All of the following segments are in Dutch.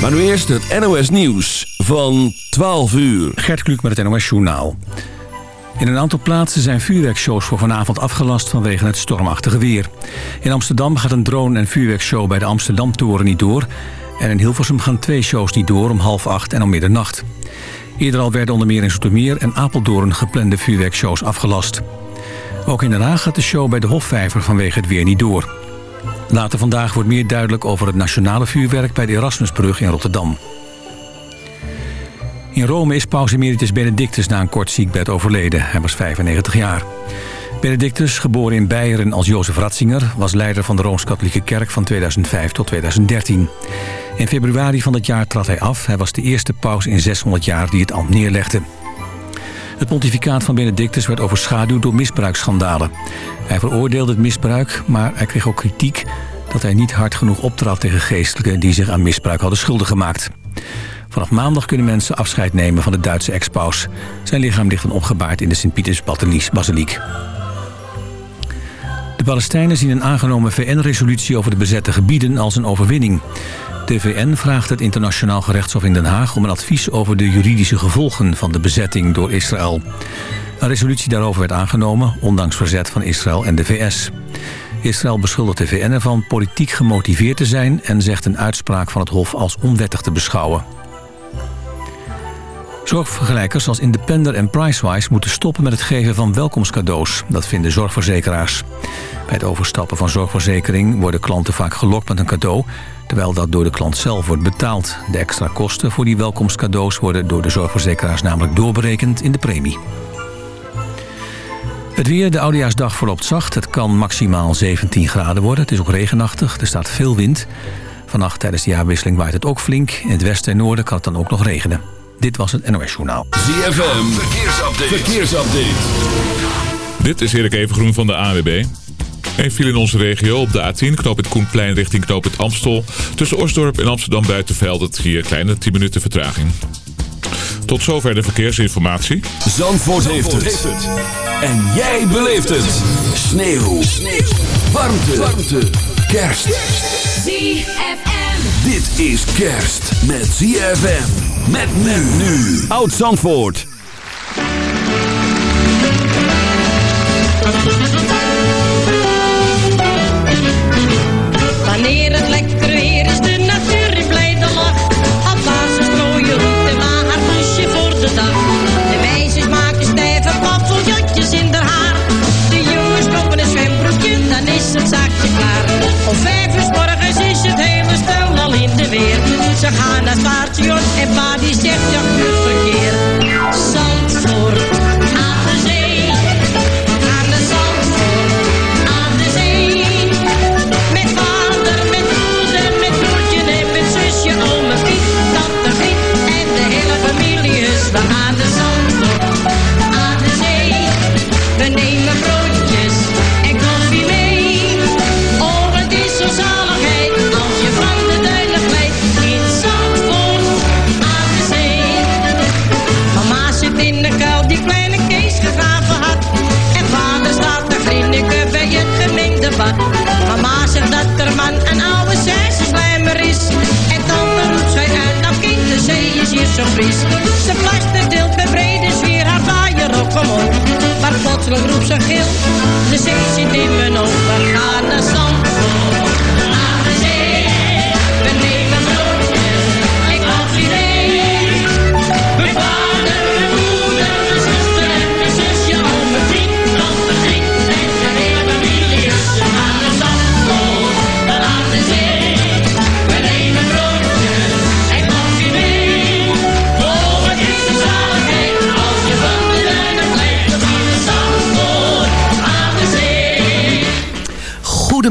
Maar nu eerst het NOS Nieuws van 12 uur. Gert Kluk met het NOS Journaal. In een aantal plaatsen zijn vuurwerkshows voor vanavond afgelast vanwege het stormachtige weer. In Amsterdam gaat een drone- en vuurwerkshow bij de Amsterdam-toren niet door. En in Hilversum gaan twee shows niet door om half acht en om middernacht. Eerder al werden onder meer in Zoetermeer en Apeldoorn geplande vuurwerkshows afgelast. Ook in Den Haag gaat de show bij de Hofvijver vanwege het weer niet door. Later vandaag wordt meer duidelijk over het nationale vuurwerk bij de Erasmusbrug in Rotterdam. In Rome is paus emeritus Benedictus na een kort ziekbed overleden. Hij was 95 jaar. Benedictus, geboren in Beieren als Jozef Ratzinger... was leider van de Rooms-Katholieke Kerk van 2005 tot 2013. In februari van dat jaar trad hij af. Hij was de eerste paus in 600 jaar die het ambt neerlegde. Het pontificaat van Benedictus werd overschaduwd door misbruiksschandalen. Hij veroordeelde het misbruik, maar hij kreeg ook kritiek... dat hij niet hard genoeg optrad tegen geestelijken... die zich aan misbruik hadden schuldig gemaakt. Vanaf maandag kunnen mensen afscheid nemen van de Duitse ex-paus. Zijn lichaam ligt dan opgebaard in de Sint-Pieters-Basiliek. De Palestijnen zien een aangenomen VN-resolutie over de bezette gebieden als een overwinning. De VN vraagt het internationaal gerechtshof in Den Haag om een advies over de juridische gevolgen van de bezetting door Israël. Een resolutie daarover werd aangenomen, ondanks verzet van Israël en de VS. Israël beschuldigt de VN ervan politiek gemotiveerd te zijn... en zegt een uitspraak van het Hof als onwettig te beschouwen. Zorgvergelijkers als Independer en Pricewise moeten stoppen met het geven van welkomstcadeaus. Dat vinden zorgverzekeraars. Bij het overstappen van zorgverzekering worden klanten vaak gelokt met een cadeau... terwijl dat door de klant zelf wordt betaald. De extra kosten voor die welkomstcadeaus worden door de zorgverzekeraars namelijk doorberekend in de premie. Het weer, de Oudejaarsdag verloopt zacht. Het kan maximaal 17 graden worden. Het is ook regenachtig, er staat veel wind. Vannacht tijdens de jaarwisseling waait het ook flink. In het westen en noorden kan het dan ook nog regenen. Dit was het NOS Journaal. ZFM, verkeersupdate. verkeersupdate. Dit is Erik Evengroen van de AWB. Een viel in onze regio op de A10, knoop het Koenplein richting knoop het Amstel. Tussen Osdorp en Amsterdam Buitenveld het hier kleine 10 minuten vertraging. Tot zover de verkeersinformatie. Zandvoort, heeft, het. En jij beleeft het. Sneeuw. Sneeuw. Warmte. Warmte. Kerst. ZFM. Dit is kerst met ZFM. Met men nu. Oud Zandvoort. Wanneer het lekker weer is, de natuur in blijde lach. Alvast strooien roet en maar haar poesje voor de dag. De meisjes maken stijve paffeljotjes in haar haar. De jongens kopen een zwembroekje, dan is het zaakje klaar. Om vijf uur morgens is het hele stel al in de weer. Ze gaan naar het en pa die zegt ja, goed verkeer. Zandvoort, Mama zegt dat er man een oude slijmer is. En dan roept zij uit, nou kind, de zee is hier zo fris. Ze plaster deelt met brede sfeer haar vaaier op, op. Maar plotseling roept ze gil, de zee zit in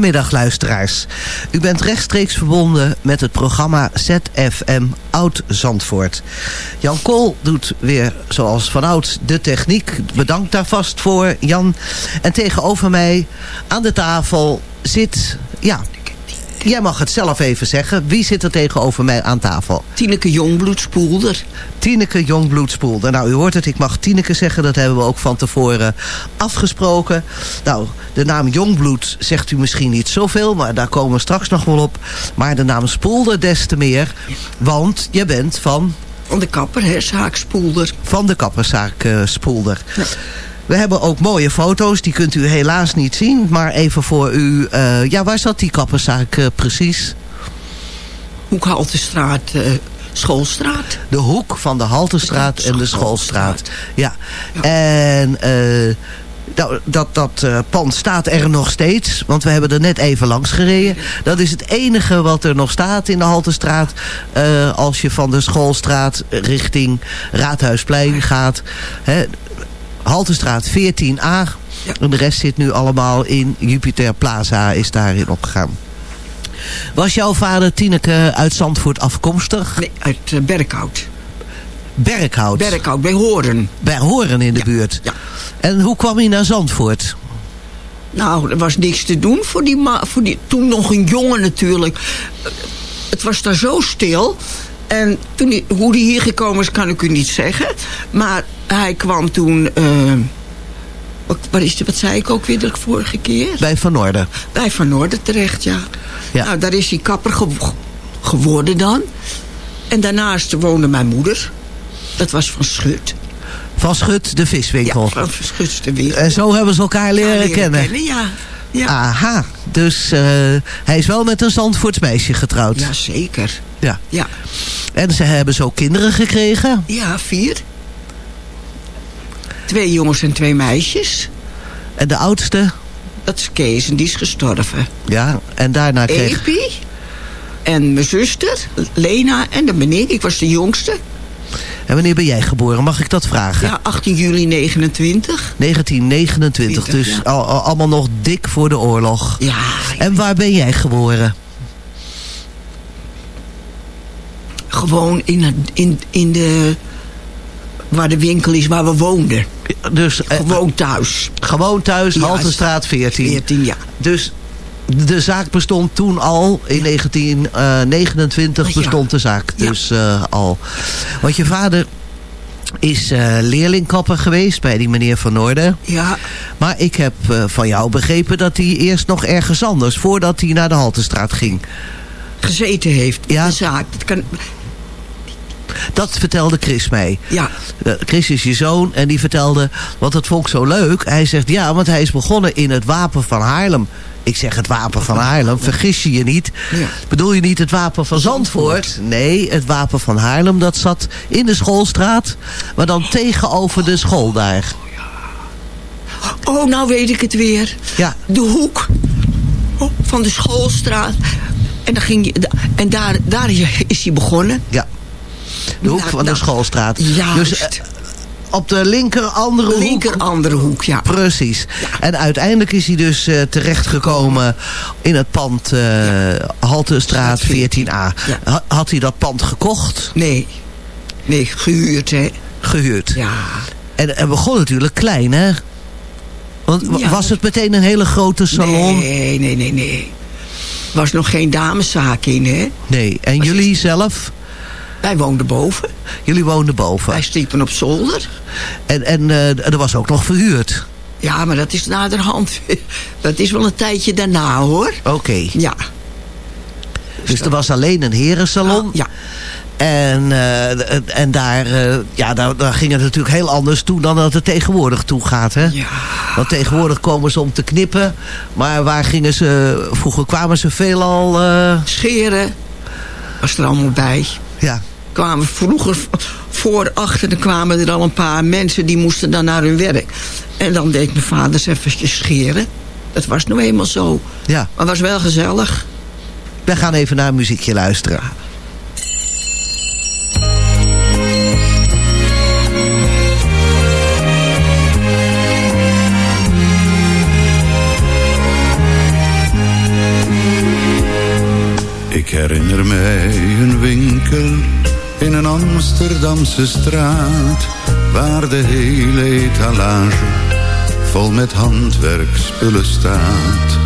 Goedemiddag luisteraars. U bent rechtstreeks verbonden met het programma ZFM Oud Zandvoort. Jan Kool doet weer zoals vanouds de techniek. Bedankt daar vast voor Jan. En tegenover mij aan de tafel zit, ja, jij mag het zelf even zeggen. Wie zit er tegenover mij aan tafel? Tineke Jongbloedspoelder. Tineke Jongbloedspoelder. Nou, u hoort het, ik mag Tineke zeggen. Dat hebben we ook van tevoren afgesproken. Nou, de naam Jongbloed zegt u misschien niet zoveel, maar daar komen we straks nog wel op. Maar de naam Spoelder des te meer, want je bent van... Van de kapper, hè, zaak Spoelder. Van de kapperszaak uh, Spoelder. Ja. We hebben ook mooie foto's, die kunt u helaas niet zien. Maar even voor u, uh, ja, waar zat die kapperszaak uh, precies? Hoekhaltestraat, uh, Schoolstraat. De hoek van de Haltestraat en de Schoolstraat. Ja. ja. En nou, dat, dat pand staat er nog steeds. Want we hebben er net even langs gereden. Dat is het enige wat er nog staat in de Haltestraat. Als je van de Schoolstraat richting Raadhuisplein gaat. Hè, Haltestraat 14a. Ja. En de rest zit nu allemaal in Jupiter Plaza is daarin opgegaan. Was jouw vader Tineke uit Zandvoort afkomstig? Nee, uit uh, Berkhout. Berkhout? Berkhout, bij Horen. Bij Horen in de ja. buurt? Ja. En hoe kwam hij naar Zandvoort? Nou, er was niks te doen voor die, ma voor die toen nog een jongen natuurlijk. Het was daar zo stil. En toen hoe die hier gekomen is, kan ik u niet zeggen. Maar hij kwam toen... Uh, wat, wat, is de, wat zei ik ook weer de vorige keer? Bij Van Noorden. Bij Van Noorden terecht, ja. ja. Nou, daar is hij kapper ge geworden dan. En daarnaast woonde mijn moeder. Dat was van Schut. Van Schut, de viswinkel. Ja, van Schut, de winkel. En zo hebben ze elkaar leren, ja, leren kennen. kennen. Ja, ja. Aha, dus uh, hij is wel met een Zandvoorts meisje getrouwd. Ja, zeker. Ja. ja. En ze hebben zo kinderen gekregen? Ja, vier. Twee jongens en twee meisjes. En de oudste? Dat is Kees en die is gestorven. Ja, en daarna kreeg... Epi. En mijn zuster, Lena en ben ik. Ik was de jongste. En wanneer ben jij geboren? Mag ik dat vragen? Ja, 18 juli 29. 1929, 20, dus ja. al, al, allemaal nog dik voor de oorlog. Ja. En waar ben jij geboren? Gewoon in, in, in de... Waar de winkel is waar we woonden. Dus, gewoon uh, thuis. Gewoon thuis, ja, Halterstraat 14. 14, ja. Dus de zaak bestond toen al. In 1929 uh, bestond de zaak dus uh, al. Want je vader is uh, leerlingkapper geweest bij die meneer Van Noorden. Ja. Maar ik heb uh, van jou begrepen dat hij eerst nog ergens anders... voordat hij naar de Haltestraat ging... gezeten heeft. Ja. De zaak. Dat kan... Dat vertelde Chris mij. Ja. Uh, Chris is je zoon en die vertelde, want dat vond ik zo leuk. Hij zegt, ja, want hij is begonnen in het Wapen van Haarlem. Ik zeg het Wapen van Haarlem, vergis je je niet. Ja. Bedoel je niet het Wapen van Zandvoort? Zandvoort? Nee, het Wapen van Haarlem, dat zat in de schoolstraat. Maar dan tegenover de school daar. Oh, nou weet ik het weer. Ja. De hoek van de schoolstraat. En, dan ging je, en daar, daar is hij begonnen. Ja. De hoek van de schoolstraat. Juist. Dus, uh, op de linker andere hoek. Linker andere hoek, ja. Precies. Ja. En uiteindelijk is hij dus uh, terechtgekomen in het pand uh, ja. Haltestraat 14a. Ja. Ha had hij dat pand gekocht? Nee. Nee, gehuurd, hè. Gehuurd. Ja. En het begon natuurlijk klein, hè? Want was het meteen een hele grote salon? Nee, nee, nee, nee. Er was nog geen dameszaak in, hè? Nee. En was jullie het... zelf? Wij woonden boven. Jullie woonden boven? Wij sliepen op zolder. En, en uh, er was ook nog verhuurd? Ja, maar dat is naderhand. Dat is wel een tijdje daarna, hoor. Oké. Okay. Ja. Dus, er was alleen een herensalon? Ja. En, uh, en daar, uh, ja, daar, daar ging het natuurlijk heel anders toe dan dat het tegenwoordig toe gaat. Hè? Ja. Want tegenwoordig komen ze om te knippen. Maar waar gingen ze, vroeger kwamen ze veelal... Uh... Scheren was er allemaal bij. Ja. Kwamen vroeger voor, achter, dan kwamen er al een paar mensen die moesten dan naar hun werk. En dan deed mijn vader eens eventjes scheren. Dat was nou eenmaal zo. Ja. Maar het was wel gezellig. We gaan even naar een muziekje luisteren. Ik herinner mij een winkel in een Amsterdamse straat, waar de hele etalage vol met handwerkspullen staat.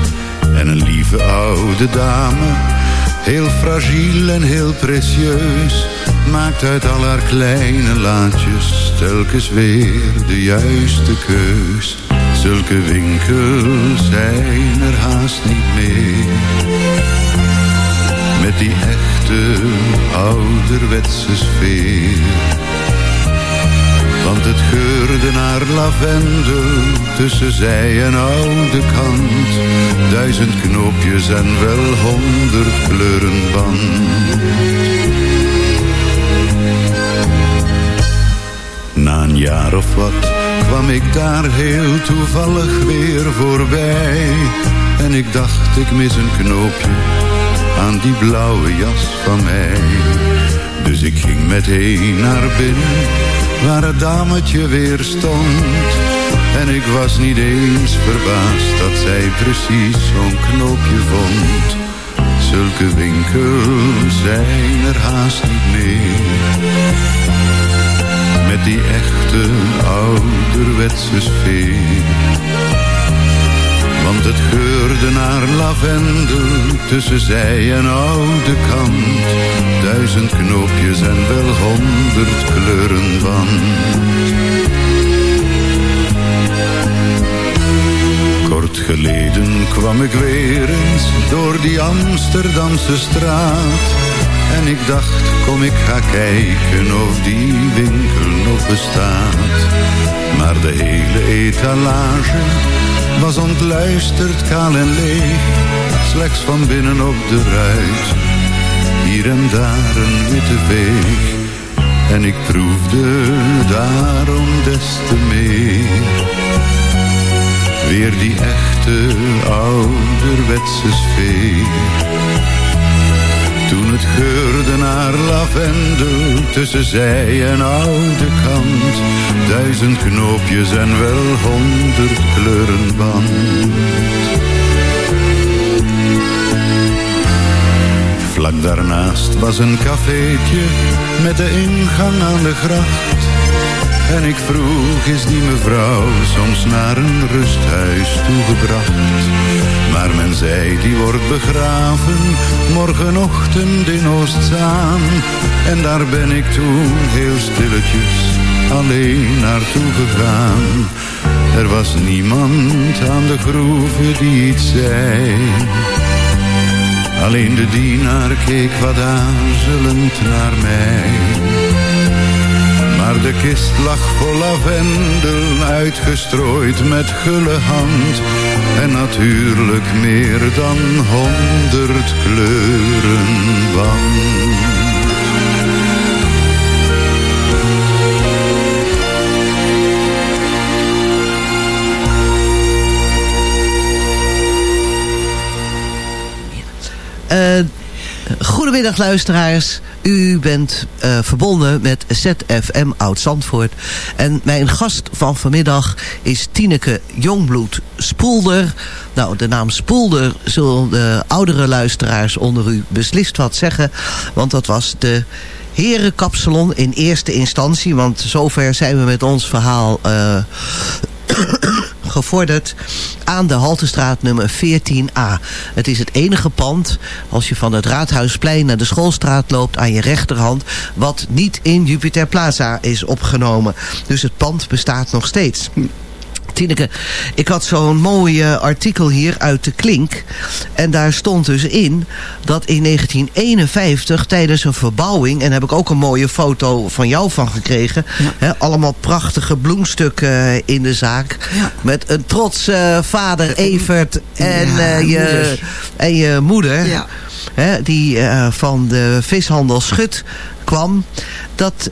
En een lieve oude dame, heel fragiel en heel precieus, maakt uit al haar kleine laadjes telkens weer de juiste keus. Zulke winkels zijn er haast niet meer. Met die echte ouderwetse sfeer. Want het geurde naar lavendel tussen zij en oude kant. Duizend knoopjes en wel honderd kleuren band. Na een jaar of wat kwam ik daar heel toevallig weer voorbij. En ik dacht ik mis een knoopje aan die blauwe jas van mij. Dus ik ging meteen naar binnen, waar het dametje weer stond. En ik was niet eens verbaasd dat zij precies zo'n knoopje vond. Zulke winkels zijn er haast niet meer. Met die echte ouderwetse sfeer. Want het geurde naar lavendel tussen zij en oude kant. Duizend knoopjes en wel honderd kleuren band. Kort geleden kwam ik weer eens door die Amsterdamse straat. En ik dacht, kom ik ga kijken of die winkel nog bestaat. Maar de hele etalage was ontluisterd, kaal en leeg. Slechts van binnen op de ruit, hier en daar een witte veeg. En ik proefde daarom des te meer. Weer die echte ouderwetse sfeer. Toen het geurde naar lavendel tussen zij en oude kant. Duizend knoopjes en wel honderd kleuren band. Vlak daarnaast was een cafeetje met de ingang aan de gracht. En ik vroeg, is die mevrouw soms naar een rusthuis toegebracht? Maar men zei, die wordt begraven, morgenochtend in Oostzaan. En daar ben ik toen heel stilletjes alleen naartoe gegaan. Er was niemand aan de groeve die iets zei. Alleen de dienaar keek wat aarzelend naar mij. Maar de kist lag vol lavendel, uitgestrooid met gulle hand. En natuurlijk meer dan honderd kleuren band. Uh, goedemiddag luisteraars. U bent uh, verbonden met ZFM Oud-Zandvoort. En mijn gast van vanmiddag is Tineke Jongbloed Spoelder. Nou, de naam Spoelder zullen de oudere luisteraars onder u beslist wat zeggen. Want dat was de herenkapsalon in eerste instantie. Want zover zijn we met ons verhaal... Uh, aan de Haltestraat nummer 14a. Het is het enige pand, als je van het Raadhuisplein naar de Schoolstraat loopt, aan je rechterhand, wat niet in Jupiter Plaza is opgenomen. Dus het pand bestaat nog steeds. Tineke, ik had zo'n mooi uh, artikel hier uit de Klink. En daar stond dus in dat in 1951 tijdens een verbouwing... en daar heb ik ook een mooie foto van jou van gekregen... Ja. Allemaal prachtige bloemstukken uh, in de zaak... Ja. met een trots uh, vader Evert en, ja, je, en je moeder... Die van de vishandel Schut kwam... dat...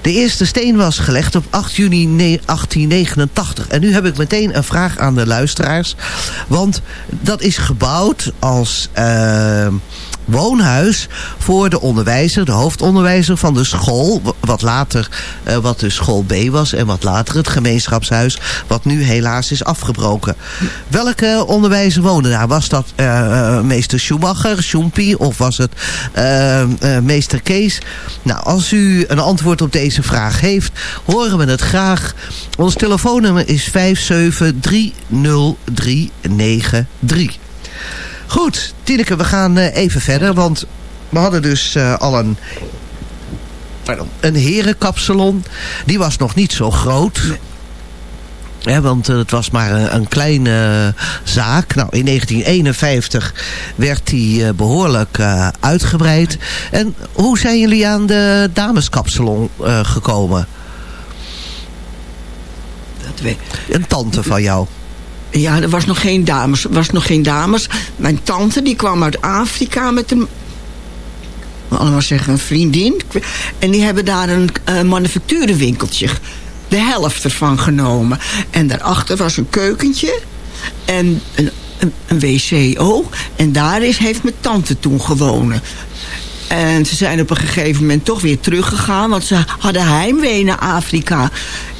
De eerste steen was gelegd op 8 juni 1889. En nu heb ik meteen een vraag aan de luisteraars. Want dat is gebouwd als... Uh, woonhuis voor de onderwijzer, de hoofdonderwijzer van de school. Wat later, uh, wat de school B was en wat later het gemeenschapshuis. Wat nu helaas is afgebroken. Welke onderwijzer woonde daar? Was dat uh, uh, meester Schumacher, Schumpi of was het meester Kees? Nou, als u een antwoord op deze deze vraag heeft, horen we het graag. Ons telefoonnummer is 5730393. Goed, Tineke, we gaan eh, even verder, want we hadden dus eh, al een, een herenkapsalon. Die was nog niet zo groot. Ja, want eh, het was maar een, een kleine zaak. Nou, in 1951 werd die eh, behoorlijk eh, uitgebreid. En hoe zijn jullie aan de dameskapsalon eh, gekomen? Dat we, Een tante van jou. ja, er was nog geen dames. Was nog geen dames. Mijn tante die kwam uit Afrika met een... Allemaal zeggen een vriendin. En die hebben daar een eh manufacturenwinkeltje. De helft ervan genomen. En daarachter was een keukentje. En een, een, een wco. En daar is, heeft mijn tante toen gewonnen. En ze zijn op een gegeven moment toch weer teruggegaan. Want ze hadden heimwee naar Afrika.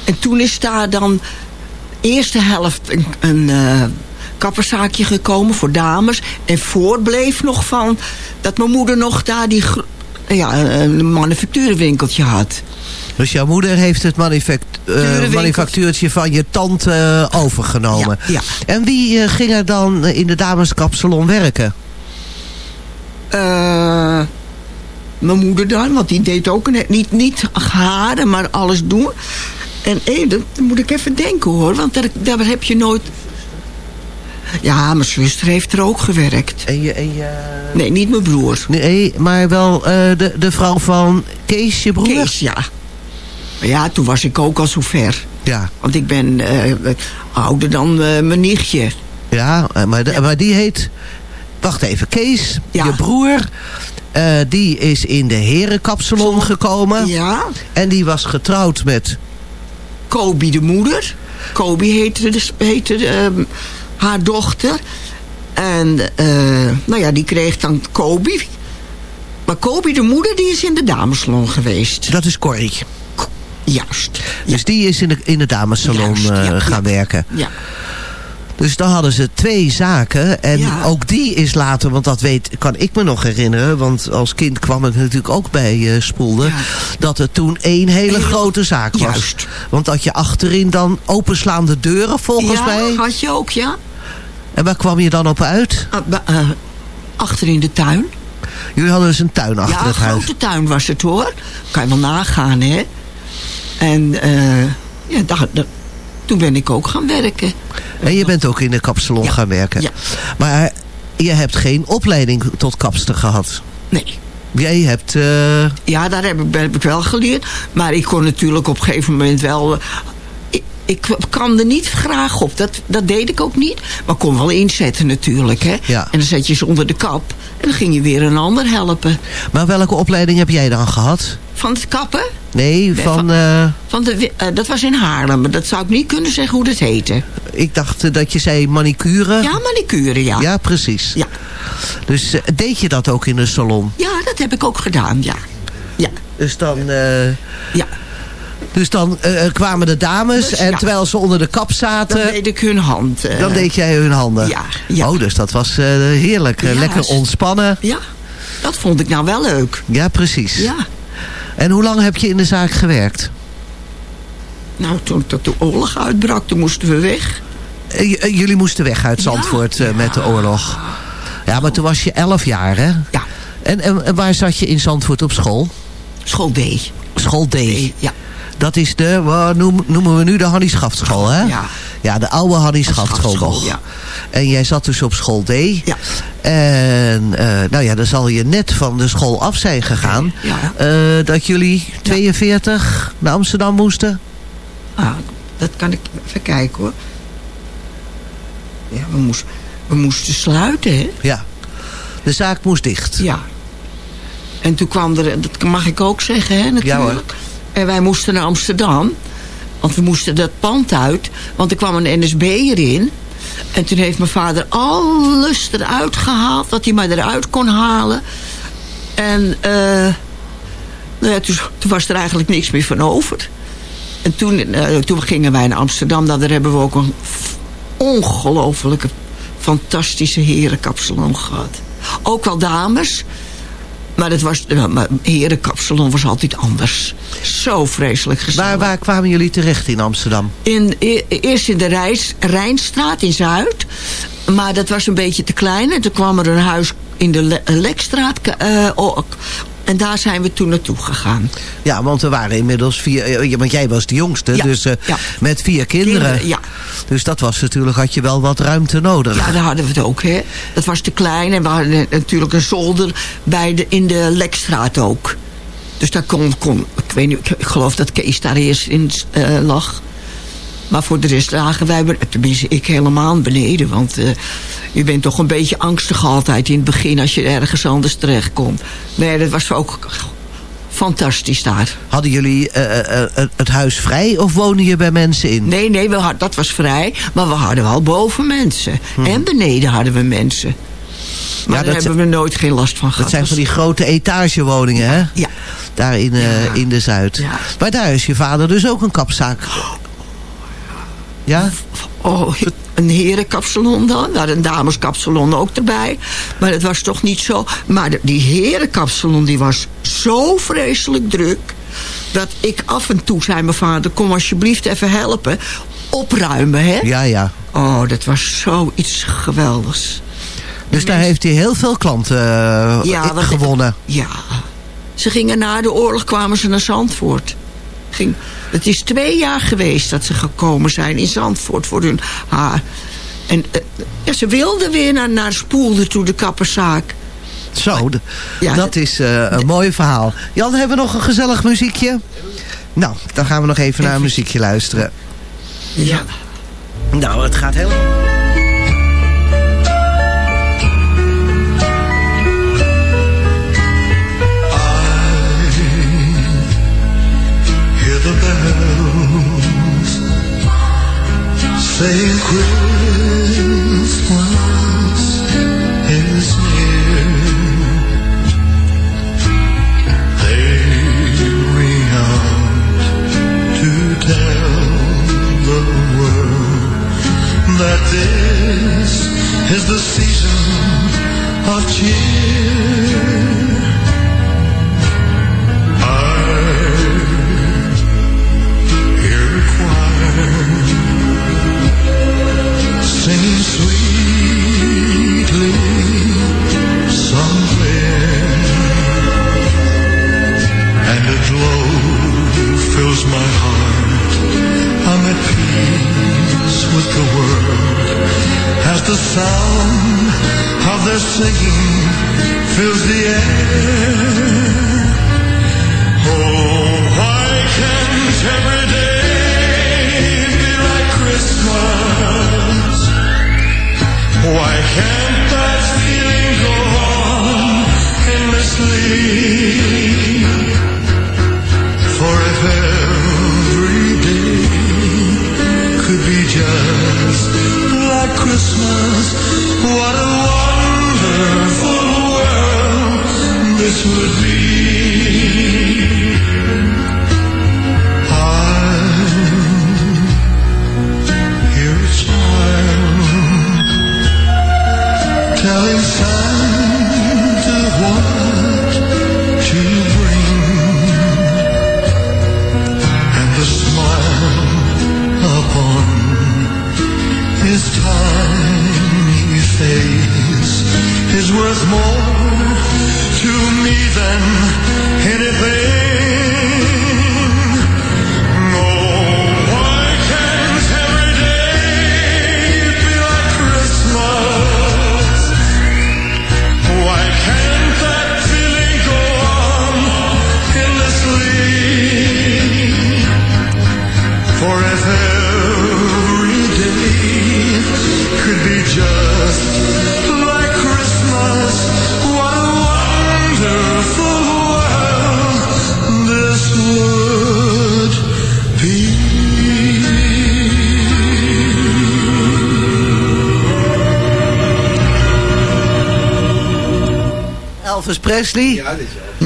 En toen is daar dan eerste helft een, een eh, kapperszaakje gekomen voor dames. En voorbleef nog van dat mijn moeder nog daar die ja, een manufacturenwinkeltje had. Dus jouw moeder heeft het Manufacturenwinkel. manufactuurtje van je tante eh, overgenomen. Ja, ja. En wie eh, ging er dan in de dameskapsalon werken? Mijn moeder dan, want die deed ook een, niet, niet haren, maar alles doen. En hé, dat moet ik even denken hoor, want daar, daar heb je nooit... Ja, mijn zuster heeft er ook gewerkt. En je, en je... Nee, niet mijn broer. Nee, maar wel de, de vrouw van Kees, je broer? Kees, ja. Ja, toen was ik ook al zo ver. Ja, Want ik ben eh, ouder dan eh, mijn nichtje. ja eh, maar, de- maar die heet... Wacht even, Kees, Ja. je broer... die is in de herenkapsalon gekomen. Ja, En die was getrouwd met... Kobi de moeder. Kobi heette, de, heette ehm, haar dochter. En nou ja, die kreeg dan Kobi. Maar Kobi de moeder, die is in de damesalon geweest. Dat is Corrie. Juist. Ja, Dus die is in de, in de damessalon Juist, eh, ja, gaan ja. werken. ja. Dus dan hadden ze twee zaken. En Ja. ook die is later, want dat weet, kan ik me nog herinneren. Want als kind kwam ik natuurlijk ook bij eh Spoelde. Ja. Dat het toen één hele grote zaak was. Juist. Want dat je achterin dan openslaande deuren volgens ja, mij. had je ook, ja. En waar kwam je dan op uit? Ah, eh, achter in de tuin. Jullie hadden dus een tuin achter ja, een het huis. grote tuin was het hoor. Kan je wel nagaan, hè. En eh, ja, daar, daar- toen ben ik ook gaan werken. En je bent ook in de kapsalon Ja. gaan werken. Ja. Maar je hebt geen opleiding tot kapster gehad. Nee. Jij hebt... eh, Ja, daar heb ik, heb ik wel geleerd. Maar ik kon natuurlijk op een gegeven moment wel... eh, Ik, ik kwam er niet graag op. Dat, dat deed ik ook niet. Maar kon wel inzetten natuurlijk. Hè? Ja. En dan zet je ze onder de kap. En dan ging je weer een ander helpen. maar welke opleiding heb jij dan gehad? Van het kappen? Nee, van... van- eh, Van de, eh, dat was in Haarlem. Maar dat zou ik niet kunnen zeggen hoe dat heette. ik dacht eh, dat je zei manicure. Ja, manicure, ja. Ja, precies. Ja, Dus deed je dat ook in de salon? ja dat heb ik ook gedaan, ja. Ja, Dus dan, ja. dus dan kwamen de dames Dus, en ja. terwijl ze onder de kap Dan zaten... deed ik hun hand. Dan deed jij hun handen? ja, ja. Oh, dus dat was heerlijk. Ja, lekker ontspannen. Ja, dat vond ik nou wel leuk. Ja, precies. Ja. En hoe lang heb je in de zaak gewerkt? Nou, toen, de oorlog uitbrak, toen moesten we weg. Eh, j- eh, jullie moesten weg uit Ja. Zandvoort eh, met de oorlog. Ja, maar toen was je elf jaar, hè? Ja, En, en, en waar zat je in Zandvoort op school? school D. School D. Ja, Dat is de, wat noem- noemen we nu de Hannie Schaftschool, hè? Ja. Ja, de oude Hannie Schaftschool Schaftschool, nog. ja. En jij zat dus op school D. Ja. En eh, nou ja, dan zal je net van de school af zijn gegaan. Ja. eh, dat jullie 42 naar Amsterdam moesten. Ah, dat kan ik even kijken hoor. Ja, we, moest, we moesten sluiten, hè? Ja. De zaak moest dicht. Ja. En toen kwam er, dat mag ik ook zeggen, hè, natuurlijk. Ja, hoor. En wij moesten naar Amsterdam. Want we moesten dat pand uit. Want er kwam een NSB erin. En toen heeft mijn vader alles eruit gehaald. Wat hij maar eruit kon halen. En eh, nou ja, toen, was er eigenlijk niks meer van over. En toen, eh, toen gingen wij naar Amsterdam. Nou, daar hebben we ook een ongelofelijke, fantastische herenkapsalon gehad. Ook wel dames. Maar het was, maar herenkapsalon was altijd anders. Zo vreselijk gezellig. Waar, waar kwamen jullie terecht in Amsterdam? In, e eerst in de Rijs, Rijnstraat in Zuid. Maar dat was een beetje te klein. En toen kwam er een huis in de Le Lekstraat. Uh, en daar zijn we toen naartoe gegaan. Ja, want er waren inmiddels vier... Want jij was de jongste, ja, dus uh, ja. met vier kinderen. kinderen. Ja. Dus dat was natuurlijk, had je wel wat ruimte nodig. Ja, daar hadden we het ook, hè. Dat was te klein. En we hadden natuurlijk een zolder bij de, in de Lekstraat ook. Dus daar kon, kon ik weet niet, ik geloof dat Kees daar eerst in uh, lag. Maar voor de rest lagen wij, tenminste ik helemaal beneden. Want uh, je bent toch een beetje angstig altijd in het begin als je ergens anders terechtkomt. Nee, dat was ook fantastisch daar. Hadden jullie uh, uh, het huis vrij of wonen je bij mensen in? Nee, nee, we had, dat was vrij. Maar we hadden wel boven mensen. Hmm. En beneden hadden we mensen. Maar ja, daar hebben we nooit geen last van gehad. Dat zijn van die grote etagewoningen, hè? Ja. Daar in, uh, ja. in de Zuid. Ja. Maar daar is je vader dus ook een kapzaak. Ja? Oh, een herenkapsalon dan. Daar een dameskapsalon ook erbij. Maar het was toch niet zo. Maar de, die herenkapsalon die was zo vreselijk druk. Dat ik af en toe zei mijn vader... kom alsjeblieft even helpen. Opruimen, hè? Ja, ja. Oh, dat was zoiets geweldigs. Dus daar heeft hij heel veel klanten uh, ja, gewonnen. Ja. Ze gingen na de oorlog kwamen ze naar Zandvoort. Ging, het is twee jaar geweest dat ze gekomen zijn in Zandvoort voor hun haar. En ja, ze wilden weer naar, naar Spoelde toe, de kapperszaak. Zo, ja, dat is uh, een mooi verhaal. Jan, hebben we nog een gezellig muziekje? Nou, dan gaan we nog even naar een muziekje luisteren. Ja. Nou, het gaat helemaal... saying Christmas is near. They ring out to tell the world that this is the season of cheer. The world as the sound of their singing fills the air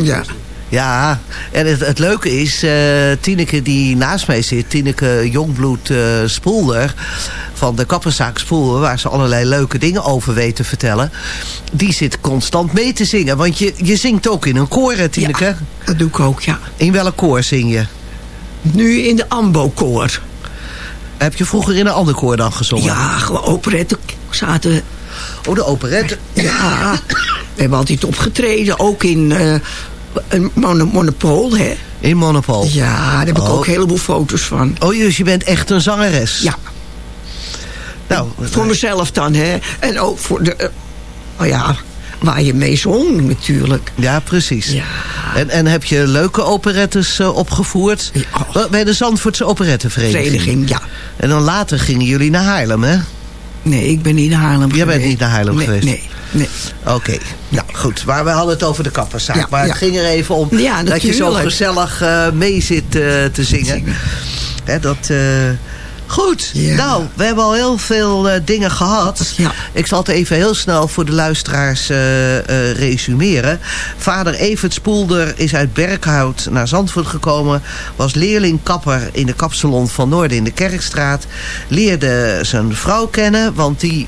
Ja. Ja, en het, het leuke is, eh Tineke die naast mij zit, Tineke Jongbloed eh Spoelder van de kapperszaak Spoelder, waar ze allerlei leuke dingen over weet te vertellen, die zit constant mee te zingen. Want je, je zingt ook in een koor, hè, Tineke? Ja, dat doe ik ook, ja. In welk koor zing je? Nu in de Ambo-koor. Heb je vroeger in een ander koor dan gezongen? Ja, gewoon operette zaten... Oh, de operette. Ja, we hebben altijd opgetreden. Ook in eh, een mono- Monopool, hè. In Monopol. Ja, daar heb ik Oh. ook een heleboel foto's van. Oh, dus je bent echt een zangeres. Ja, Nou, voor mezelf dan, hè. En ook voor de... eh, oh ja, waar je mee zong natuurlijk. Ja, precies. Ja. En, en heb je leuke operettes eh, opgevoerd? Ja. Bij de Zandvoortse operettenvereniging. Vereniging, ja. En dan later gingen jullie naar Haarlem, hè? Nee, ik ben niet naar Haarlem Jij bent geweest. niet naar Haarlem nee, geweest? Nee, nee. Oké, nou goed. Maar we hadden het over de kapperszaak. Ja, maar het ja. ging er even om Ja, dat je zo gezellig eh, mee zit eh, te zingen. Hè, dat... eh, Goed, Ja. nou, we hebben al heel veel eh, dingen gehad. Ja. Ik zal het even heel snel voor de luisteraars eh, eh, resumeren. Vader Evert Spoelder is uit Berkhout naar Zandvoort gekomen. Was leerling kapper in de kapsalon van Noorden in de Kerkstraat. Leerde zijn vrouw kennen, want die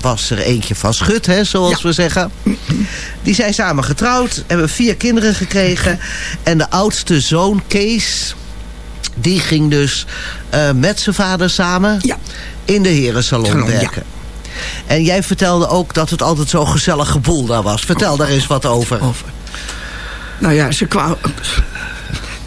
was er eentje van schut, hè, zoals Ja. we zeggen. Die zijn samen getrouwd, hebben vier kinderen gekregen. En de oudste zoon, Kees, die ging dus eh, met zijn vader samen Ja. in de herensalon Salon, ja. werken. En jij vertelde ook dat het altijd zo'n gezellig gevoel daar was. Vertel daar eens wat over. Over. Nou ja, ze kwamen,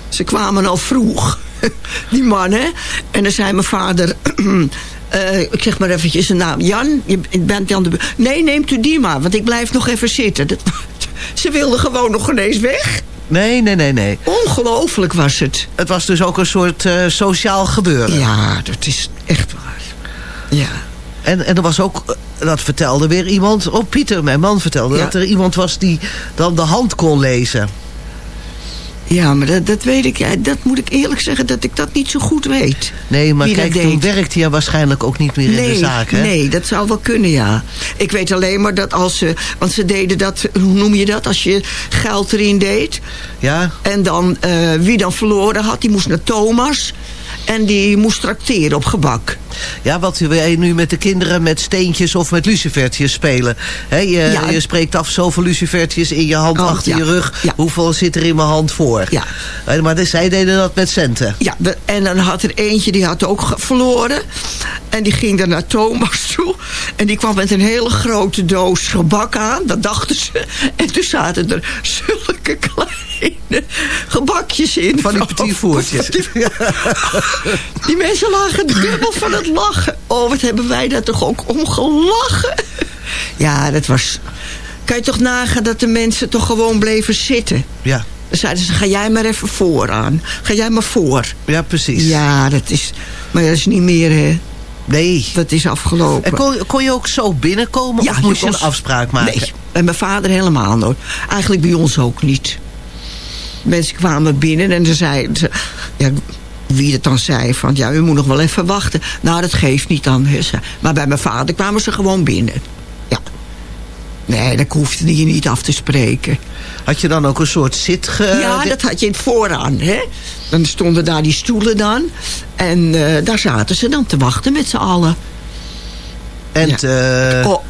ze kwamen al vroeg, die mannen. En dan zei mijn vader... eh, ik zeg maar eventjes een naam. Jan, je bent Jan de... Nee, neemt u die maar, want ik blijf nog even zitten. Dat, ze wilden gewoon nog ineens weg. Nee, nee, nee, nee. Ongelooflijk was het. Het was dus ook een soort eh, sociaal gebeuren. Ja, dat is echt waar. Ja. En, en er was ook, eh, dat vertelde weer iemand... Oh, Pieter, mijn man vertelde Ja. dat er iemand was die dan de hand kon lezen. Ja, maar dat, dat weet ik. ja, Dat moet ik eerlijk zeggen dat ik dat niet zo goed weet. Nee, maar kijk, toen werkte hij waarschijnlijk ook niet meer in de zaak, hè? Nee, dat zou wel kunnen, ja. Ik weet alleen maar dat als ze... Want ze deden dat, hoe noem je dat? Als je geld erin deed. Ja? En dan, eh, wie dan verloren had, die moest naar Thomas. En die moest tracteren op gebak. Ja, wat wij nu met de kinderen met steentjes of met lucifertjes spelen. Hè, je, Ja. je spreekt af zoveel lucifertjes in je hand Oh, achter ja. je rug. Ja. Hoeveel zit er in mijn hand voor? Ja. Eh, Maar dus, zij deden dat met centen. Ja, en dan had er eentje, die had ook verloren. En die ging dan naar Thomas toe. En die kwam met een hele grote doos gebak aan. Dat dachten ze. En toen zaten er zulke kleine gebakjes in. Van die petit voertjes. Die, die mensen lagen dubbel van het lachen. Oh, wat hebben wij daar toch ook om gelachen. Ja, dat was... Kan je toch nagaan dat de mensen toch gewoon bleven zitten? Ja, Dan zeiden ze, ga jij maar even vooraan. Ga jij maar voor. ja precies. Ja, dat is... Maar dat is niet meer, hè. Nee. Dat is afgelopen. En kon, kon je ook zo binnenkomen Ja, of moest je kon- een afspraak maken? Nee, en mijn vader helemaal nooit. Eigenlijk bij ons ook niet. Mensen kwamen binnen en ze zeiden... Ze, ja, wie het dan zei van... Ja, u moet nog wel even wachten. Nou, dat geeft niet dan. Maar bij mijn vader kwamen ze gewoon binnen. Ja. Nee, dat hoefde je niet af te spreken. Had je dan ook een soort zit... ge- ja, dat had je in het vooraan, hè. Dan stonden daar die stoelen dan. En eh, daar zaten ze dan te wachten met z'n allen. En Ja. eh, Oh,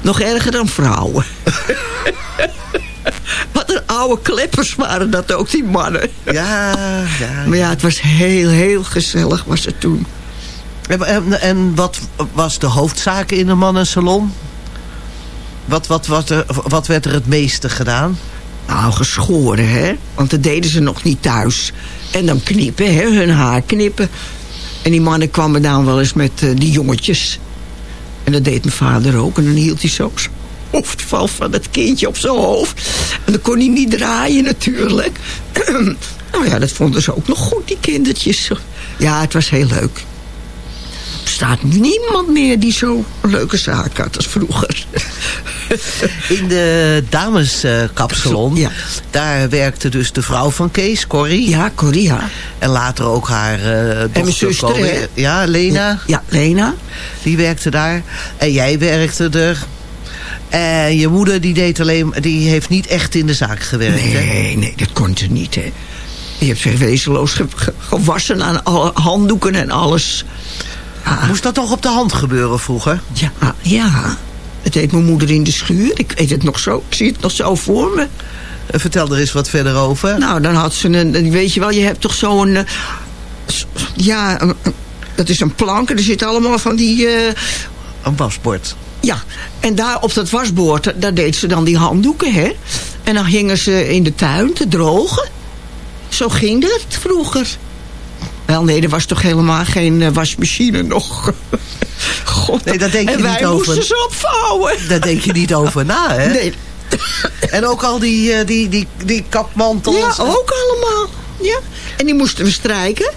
nog erger dan vrouwen. Wat een oude kleppers waren dat ook, die mannen. ja, ja. Maar ja, het was heel, heel gezellig was het toen. En, en, en wat was de hoofdzaak in een mannensalon? Wat, wat, wat, er, wat werd er het meeste gedaan? Nou, geschoren, hè. Want dat deden ze nog niet thuis. En dan knippen, hè, hun haar knippen. En die mannen kwamen dan wel eens met eh, die jongetjes. En dat deed mijn vader ook. En dan hield hij zo zijn hoofdval van het kindje op zijn hoofd. En dan kon hij niet draaien natuurlijk. nou ja, dat vonden ze ook nog goed, die kindertjes. Ja, het was heel leuk. Er bestaat niemand meer die zo'n leuke zaak had als vroeger. In de dameskapsalon, Ja. daar werkte dus de vrouw van Kees, Corrie. Ja, Korea. En later ook haar eh dochter. mijn zuster, Corrie. hè? Ja, Lena, Ja, Lena. die werkte daar. En jij werkte er. En je moeder die deed alleen, die heeft niet echt in de zaak gewerkt. hè? Nee, nee, dat kon ze niet, hè. Je hebt zich wezenloos ge- ge- gewassen aan alle handdoeken en alles. Ah, Moest dat toch op de hand gebeuren vroeger? ja, ja. Het deed mijn moeder in de schuur. Ik weet het nog zo. Ik zie het nog zo voor me. Eh, Vertel er eens wat verder over. Nou, dan had ze een... Weet je wel, je hebt toch zo'n... eh, ja, een- dat is een plank. En er zitten allemaal van die... eh, Een wasbord. Ja, en daar op dat wasbord, daar deed ze dan die handdoeken, hè. En dan hingen ze in de tuin te drogen. Zo ging dat vroeger. Wel, nee, er was toch helemaal geen eh, wasmachine nog. God, Nee, daar denk je en wij niet over. moesten ze opvouwen. Daar denk je niet over na, hè? Nee, En ook al die, eh, die, die, die kapmantels. ja, ook allemaal. Ja. En die moesten we strijken.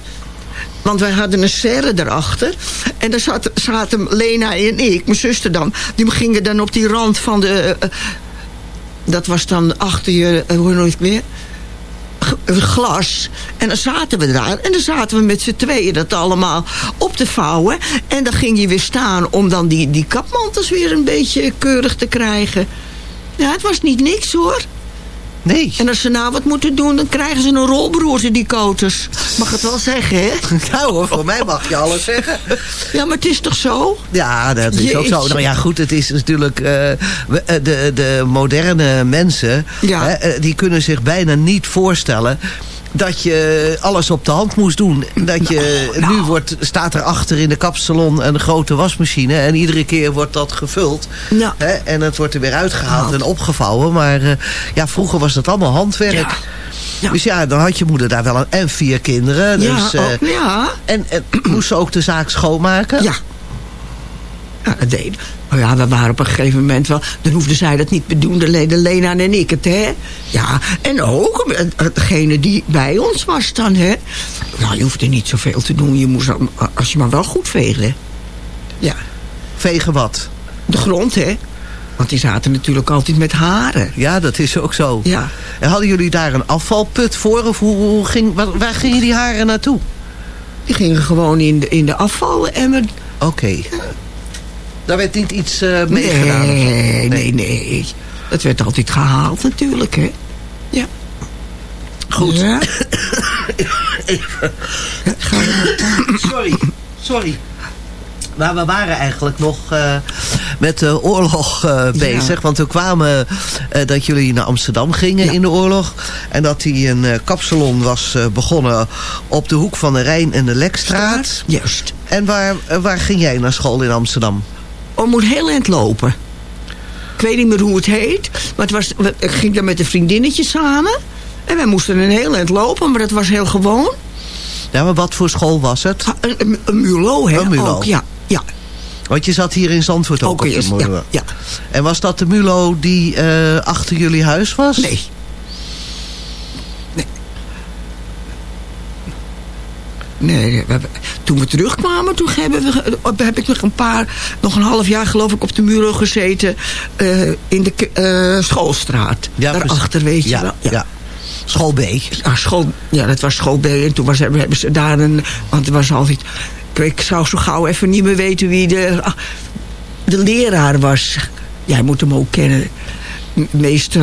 Want wij hadden een serre erachter. En daar zat, zaten Lena en ik, mijn zuster dan. Die gingen dan op die rand van de... eh, eh, dat was dan achter je... je het meer? Glas. En dan zaten we daar. En dan zaten we met z'n tweeën dat allemaal op te vouwen. En dan ging je weer staan om dan die, die kapmantels weer een beetje keurig te krijgen. Ja, het was niet niks hoor. Nee. En als ze nou wat moeten doen, dan krijgen ze een rolbroers in die koters. Mag het wel zeggen, hè? Nou hoor, voor mij mag je alles zeggen. Ja, maar het is toch zo? Ja, dat is ook zo. Jeetje. Nou ja, goed, het is natuurlijk... eh, eh, de, de moderne mensen... Ja. hè, eh, die kunnen zich bijna niet voorstellen... dat je alles op de hand moest doen. Dat je, Nou, nu wordt, staat er achter in de kapsalon een grote wasmachine... en iedere keer wordt dat gevuld. Ja. Hè, en het wordt er weer uitgehaald Nou. en opgevouwen. Maar eh, ja, vroeger was dat allemaal handwerk. Ja. Ja. Dus ja, dan had je moeder daar wel een... en vier kinderen. Ja, Dus, eh, ook, ja. en, en moest ze ook de zaak schoonmaken? Ja. Ja, dat deed. Oh ja, we waren op een gegeven moment wel... Dan hoefde zij dat niet dan deden Lena en ik het, hè. Ja, en ook eh, degene die bij ons was dan, hè. Nou, je hoefde niet zoveel te doen. Je moest, dan- als je maar wel goed veegde. Ja, Vegen wat? de grond, hè. Want die zaten natuurlijk altijd met haren. Ja, dat is ook zo. Ja. En hadden jullie daar een afvalput voor? Of hoe, hoe ging, waar, waar gingen die haren naartoe? Die gingen gewoon in de, in de afvalemmer. Oké. Daar werd niet iets meegedaan? of zo? Nee, nee, nee. Dat werd altijd gehaald natuurlijk, hè. Ja. Goed. Ja. Sorry, sorry. Maar we waren eigenlijk nog eh, met de oorlog eh, bezig. Want we kwamen dat jullie naar Amsterdam gingen Ja. in de oorlog. En dat die een kapsalon was begonnen op de hoek van de Rijn en de Lekstraat. Juist. En waar, waar ging jij naar school in Amsterdam? Oh, moet heel eind lopen. Ik weet niet meer hoe het heet. Maar het was, ik ging daar met een vriendinnetje samen. En wij moesten een heel eind lopen, maar dat was heel gewoon. Ja, maar wat voor school was het? Ha, Een, een, een mulo, hè? Een mulo. Ook, ja. Ja, Want je zat hier in Zandvoort ook, ook op de. Mulo. Ja, ja. En was dat de Mulo die eh, achter jullie huis was? Nee. Nee, we toen we terugkwamen, toen hebben we, heb ik nog een paar, nog een half jaar geloof ik op de muur gezeten eh, in de eh, schoolstraat. Ja, Daarachter, weet je ja, wel. Ja. School B. Ja, school, ja, dat was school B. En toen was, hebben ze daar een... Want er was altijd... Ik, zou zo gauw even niet meer weten wie de, ah, de leraar was. Jij moet hem ook kennen. Meester...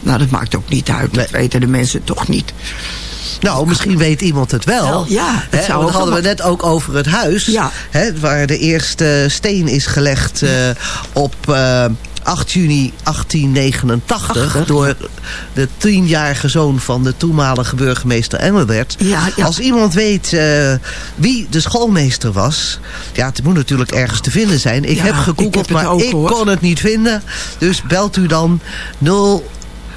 Nou, dat maakt ook niet uit. Dat weten de mensen toch niet. Nou, misschien weet iemand het wel. Wel, ja, ook hadden we net ook over het huis. Ja. Hè, waar de eerste steen is gelegd eh, op eh, 8 juni 1889. 80, door de tienjarige zoon van de toenmalige burgemeester Engelbert. Ja, ja. Als iemand weet eh, wie de schoolmeester was. Ja, het moet natuurlijk ergens te vinden zijn. Ik Ja, heb gegoogeld, maar ook, ik kon het niet vinden. Dus belt u dan 0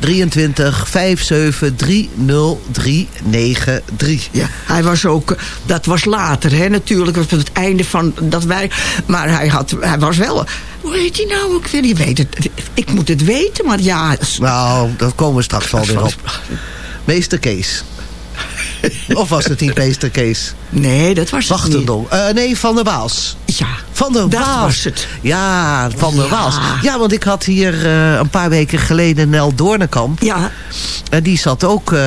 23 57 30393. Ja, hij was ook... Dat was later, hè, natuurlijk. Op het einde van dat wij... Maar hij, had, hij was wel... Hoe heet hij nou? Ik, weet, je weet het, ik moet het weten, maar ja... Nou, dat komen we straks wel weer op. Meester Kees. of was het niet Meester Kees? Nee, dat was het niet. Wachtendonk. Eh nee, Van der Waals. Ja, Van der Waals. was het. Ja, Van der Ja. Waals. Ja, want ik had hier eh, een paar weken geleden Nel Doornekamp. Ja, En die zat ook, eh,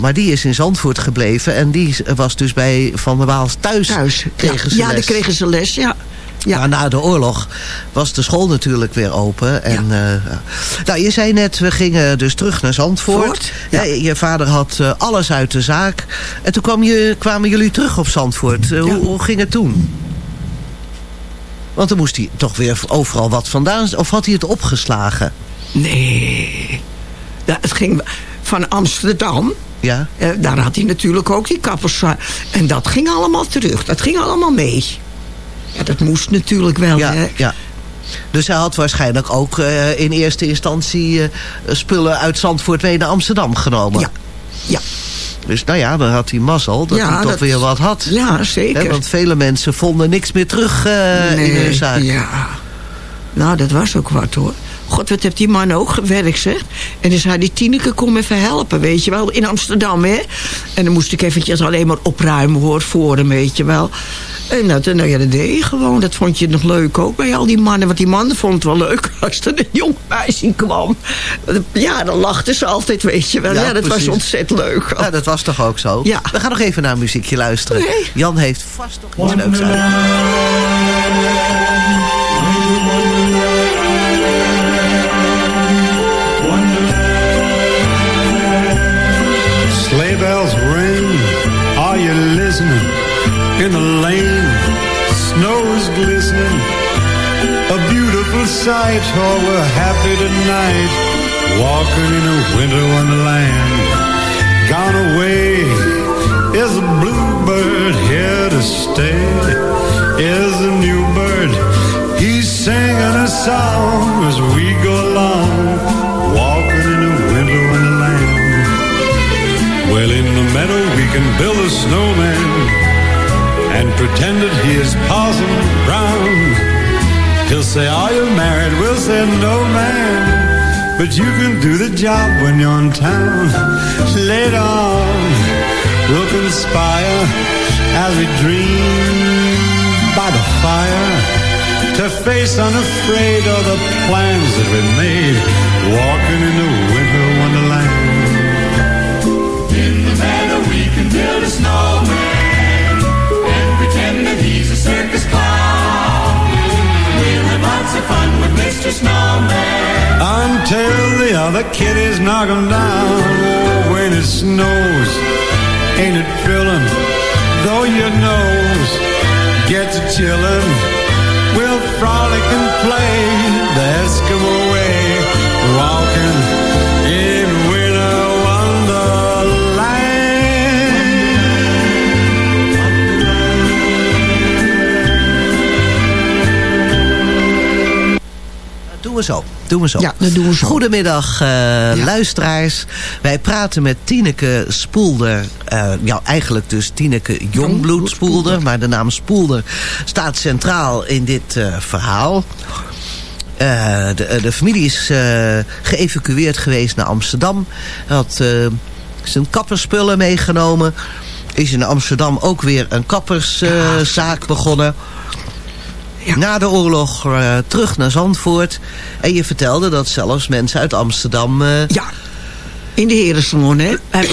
maar die is in Zandvoort gebleven. En die was dus bij Van der Waals thuis. thuis. Kregen ja, ze ja les. daar kregen ze les, ja. Ja. Maar na de oorlog was de school natuurlijk weer open. En, eh, nou, je zei net, we gingen dus terug naar Zandvoort. Voort, Ja, ja. je vader had alles uit de zaak. En toen kwam je, kwamen jullie terug op Zandvoort. Hoe, hoe ging het toen? Want dan moest hij toch weer overal wat vandaan... Of had hij het opgeslagen? Nee. Ja, het ging van Amsterdam. Ja? Eh, daar had hij natuurlijk ook die kappers. En dat ging allemaal terug. Dat ging allemaal mee. Ja, dat moest natuurlijk wel. Ja, hè. ja. Dus hij had waarschijnlijk ook eh, in eerste instantie... eh, spullen uit Zandvoort mee naar Amsterdam genomen. Ja. Ja. Dus nou ja, dan had hij mazzel dat Ja, hij toch dat- weer wat had. Ja, zeker. Want vele mensen vonden niks meer terug eh, in hun zaak. Ja. Nou, dat was ook wat hoor. God, wat heeft die man ook gewerkt, zeg. En dan zei die Tineke, kom even helpen, weet je wel. In Amsterdam, hè. En dan moest ik eventjes alleen maar opruimen, hoor, voor hem, weet je wel. En dat, nou ja, dat deed je gewoon. Dat vond je nog leuk ook bij al die mannen. Want die mannen vonden het wel leuk als er een jong meisje kwam. Ja, dan lachten ze altijd, weet je wel. Ja, Ja, dat precies. was ontzettend leuk. Ja, dat was toch ook zo? Ja. We gaan nog even naar een muziekje luisteren. Nee. Jan heeft vast nog iets leuks uit. Glistening. A beautiful sight, oh, we're happy tonight. Walking in a winter wonderland. Gone away is a bluebird here to stay. Is a new bird, he's singing a song as we go along. Walking in a winter wonderland. Well, in the meadow we can build a snowman and pretended he is Parson Brown. He'll say, Are you married? We'll say, No, man. But you can do the job when you're in town. Later on, we'll conspire as we dream by the fire to face unafraid all the plans that we made walking in the winter wonderland. In the meadow we can build a snowman circus clown. We'll have lots of fun with Mr. Snowman. until the other kiddies knock 'em down. When it snows, ain't it thrilling? Though your nose gets a chillin', we'll frolic and play the Eskimo way, walking Doen we zo. Doen we zo. Ja, dat doen we zo. Goedemiddag, eh, luisteraars. Wij praten met Tineke Spoelder. eh, ja, eigenlijk dus Tineke Jongbloed Spoelder. Maar de naam Spoelder staat centraal in dit eh, verhaal. De, de familie is geëvacueerd geweest naar Amsterdam. Had zijn kapperspullen meegenomen. Is in Amsterdam ook weer een kapperszaak begonnen. Ja. Na de oorlog eh, terug naar Zandvoort. En je vertelde dat zelfs mensen uit Amsterdam... eh, Ja, in de herensalon, hè. Hij-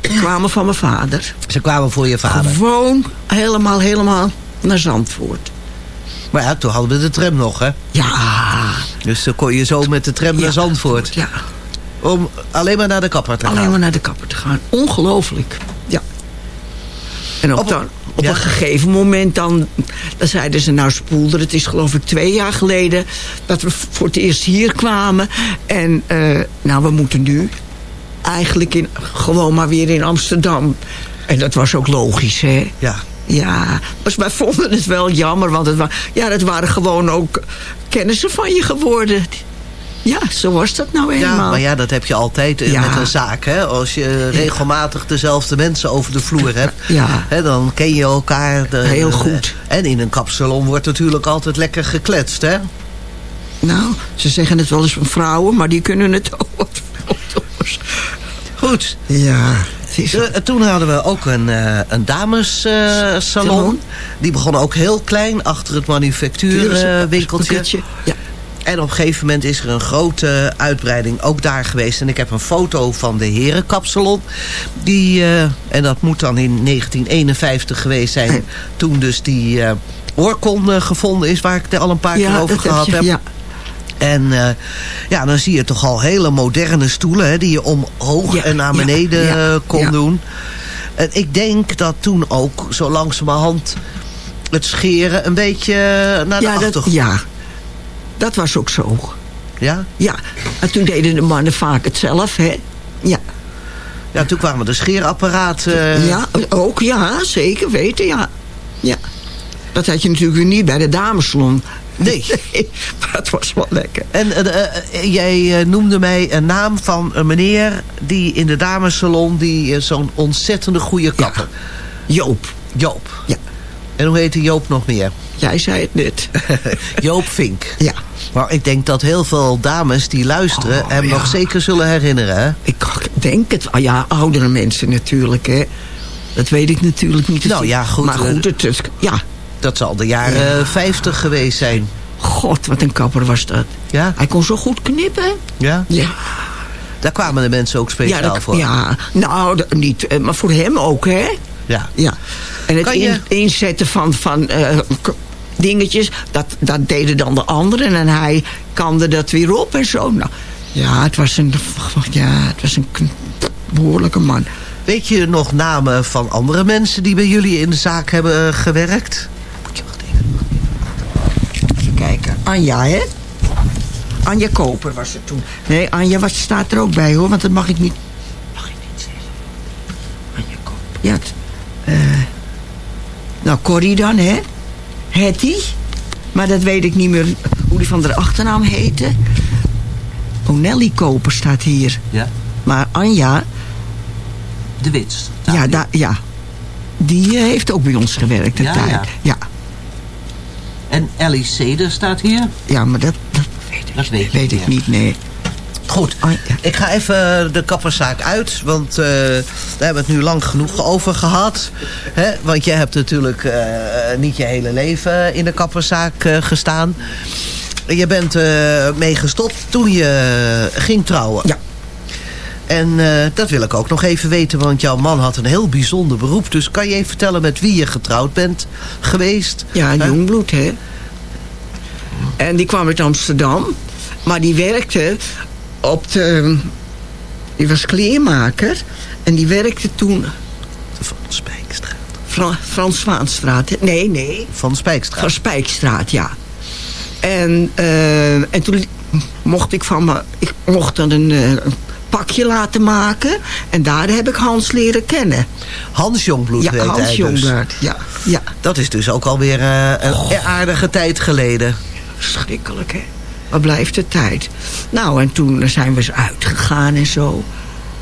kwamen van mijn vader. ze kwamen voor je vader. Gewoon helemaal, helemaal naar Zandvoort. Maar ja, toen hadden we de tram nog, hè. Ja. Dus dan kon je zo met de tram naar Zandvoort. Ja, Om alleen maar naar de kapper te alleen gaan. maar naar de kapper te gaan. Ongelooflijk. En op, Op- dan, op ja. een gegeven moment dan, dan zeiden ze nou spoelder. Het is geloof ik twee jaar geleden dat we voor het eerst hier kwamen. En eh, nou we moeten nu eigenlijk in, gewoon maar weer in Amsterdam. En dat was ook logisch hè. Ja. Ja, dus wij vonden het wel jammer, want het, wa ja, dat waren gewoon ook kennissen van je geworden. Ja, zo was dat nou Ja, eenmaal. maar ja, dat heb je altijd eh, Ja. met een zaak. Hè? Als je regelmatig dezelfde mensen over de vloer hebt, Ja. hè, dan ken je elkaar. De, Heel goed. En in een kapsalon wordt natuurlijk altijd lekker gekletst. Hè? Nou, ze zeggen het wel eens van vrouwen, maar die kunnen het ook. Goed. Ja. Eh, toen hadden we ook een, eh een damessalon. Salon. Die begon ook heel klein achter het manufactuurwinkeltje. Winkeltje. Ja. En op een gegeven moment is er een grote uitbreiding ook daar geweest. En ik heb een foto van de herenkapsalon. Die, eh, en dat moet dan in 1951 geweest zijn. Toen dus die, eh, oorkon eh, gevonden is... waar ik het al een paar keer over dat heb gehad je, heb. Ja. En ja, dan zie je toch al hele moderne stoelen... Hè, die je omhoog Ja, en naar beneden ja, kon doen. En ik denk dat toen ook zo langzamerhand het scheren... een beetje naar de Ja, dat, achtergrond... ja, dat was ook zo. Ja? Ja, en toen deden de mannen vaak het zelf, hè. Ja, ja, toen kwamen de scheerapparaten... eh, ja ook, ja, zeker weten, ja. Ja. Dat had je natuurlijk weer niet bij de damesalon. Nee. maar het was wel lekker. En eh, eh, jij eh, noemde mij een naam van een meneer... die in de damessalon die zo'n ontzettende goede kapper... Joop. Joop. Ja. En hoe heette Joop nog meer? Jij zei het net. Joop Vink. ja. Maar ik denk dat heel veel dames die luisteren... Oh, hem ja. nog zeker zullen herinneren. Hè? Ik denk het. Ah ja, oudere mensen natuurlijk, hè. Dat weet ik natuurlijk niet. Nou ja, goed, Maar eh, goed, het, het- ja. Dat zal de jaren Ja. 50 geweest zijn. God, wat een kapper was dat. Ja? Hij kon zo goed knippen. Ja? Ja. Daar kwamen de mensen ook speciaal ja, dat- voor. ja, nou, niet. eh, Maar voor hem ook, hè. Ja. Ja. En het Kan je- in- inzetten van, van eh, dingetjes, dat, dat deden dan de anderen. En hij kamde dat weer op en zo. Nou, ja, het was een, ja, het was een behoorlijke man. Weet je nog namen van andere mensen die bij jullie in de zaak hebben eh, gewerkt? Moet je wacht even. Even kijken. Anja, hè? Anja Koper was er toen. Nee, Anja was, staat er ook bij, hoor. Want dat mag ik niet... Mag ik niet zeggen. Anja Koper. Ja, het, eh, nou, Corrie dan, hè? Hetty. Maar dat weet ik niet meer hoe die van de achternaam heette. Oh, Nelly Koper staat hier. Ja. Maar Anja, De Wits. ja, da, ja, die eh, heeft ook bij ons gewerkt. Ja, tijd. ja. ja. En Ellie Seder staat hier. Ja, maar dat, dat weet ik, Dat weet ik niet, nee. Goed, ja. ik ga even de kapperszaak uit. Want eh, daar hebben we het nu lang genoeg over gehad. Hè? Want jij hebt natuurlijk eh, niet je hele leven in de kapperszaak eh, gestaan. Je bent mee gestopt toen je ging trouwen. Ja. En dat wil ik ook nog even weten, want jouw man had een heel bijzonder beroep. Dus kan je even vertellen met wie je getrouwd bent geweest? Ja, jongbloed, hè. En die kwam uit Amsterdam. Maar die werkte op de... Die was kleermaker. En die werkte toen... Van Spijkstraat. Fra- Frans Zwaanstraat. Nee, nee. Van Spijkstraat. Van Spijkstraat, ja. En, eh, en toen mocht ik van me... Ik mocht dan een, eh, een pakje laten maken. En daar heb ik Hans leren kennen. Hans Jongbloed Ja, heet hij Hans dus. Ja, ja. Dat is dus ook alweer eh, een aardige tijd geleden. Schrikkelijk, hè? Wat blijft de tijd? Nou, en toen zijn we eens uitgegaan en zo.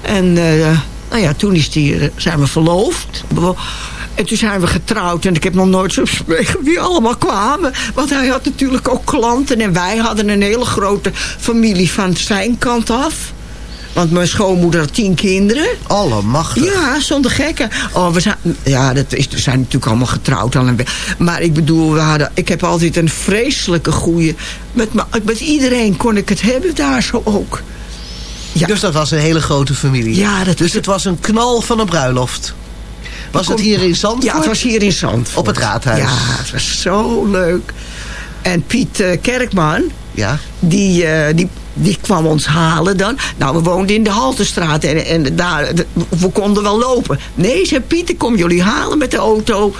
En eh, nou ja, toen is die, eh, zijn we verloofd. En toen zijn we getrouwd. En ik heb nog nooit zo spreken wie allemaal kwamen. Want hij had natuurlijk ook klanten. En wij hadden een hele grote familie van zijn kant af. Want mijn schoonmoeder had tien kinderen. Allemachtig. Ja, zonder gekken. Oh, we zijn, ja, dat is, we zijn natuurlijk allemaal getrouwd. Al een be- maar ik bedoel, we hadden, ik heb altijd een vreselijke goede... Met, me- met iedereen kon ik het hebben daar zo ook. Ja. Dus dat was een hele grote familie. Ja, dat dus het was een knal van een bruiloft. Was het hier in Zandvoort? Ja, het was hier in Zandvoort. Op het raadhuis. Ja, het was zo leuk. En Piet eh, Kerkman, Ja. die, eh, die, die kwam ons halen dan. Nou, we woonden in de Haltestraat en, en daar, we konden wel lopen. Nee, zei Piet, ik kom jullie halen met de auto.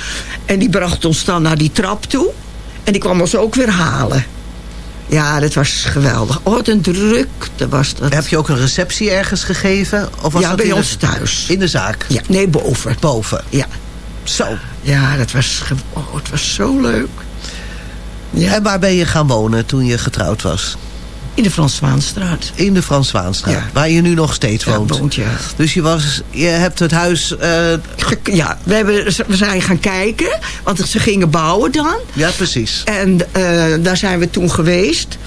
En die bracht ons dan naar die trap toe. En die kwam ons ook weer halen. Ja, dat was geweldig. Oh, een druk. Dat was dat. Heb je ook een receptie ergens gegeven? Of was ja, dat bij ons de- thuis. In de zaak? Ja, nee, boven. Boven. Ja. Zo. Ja, dat was, oh, het was zo leuk. Ja. En waar ben je gaan wonen toen je getrouwd was? In de Frans Zwaanstraat. In de Frans Zwaanstraat. Ja. Waar je nu nog steeds Ja, woont. woont, ja. Dus je, was, je hebt het huis... eh, Ja, we, hebben, we zijn gaan kijken, want ze gingen bouwen dan. ja, precies. En eh, daar zijn we toen geweest.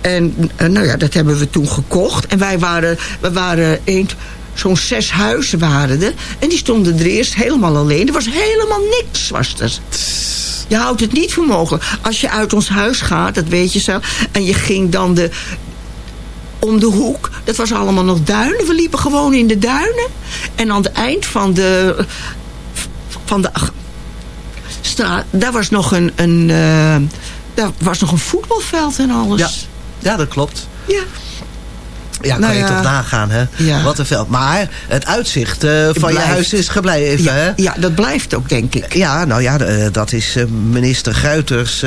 En eh, nou ja, dat hebben we toen gekocht. En wij waren, we waren een, zo'n zes huizen waren er. En die stonden er eerst helemaal alleen. Er was helemaal niks, was er. Je houdt het niet voor mogelijk. Als je uit ons huis gaat, dat weet je zelf. En je ging dan de, om de hoek. Dat was allemaal nog duinen. We liepen gewoon in de duinen. En aan het eind van de, van de straat, daar was nog een, een, eh, daar was nog een voetbalveld en alles. Ja, ja dat klopt. Ja. Ja, kan Nou je ja. toch nagaan, hè? Ja. Wat een veld. Maar het uitzicht eh, van je huis is gebleven, Ja, hè? ja, dat blijft ook, denk ik. Ja, nou ja, eh, dat is eh, minister Guiters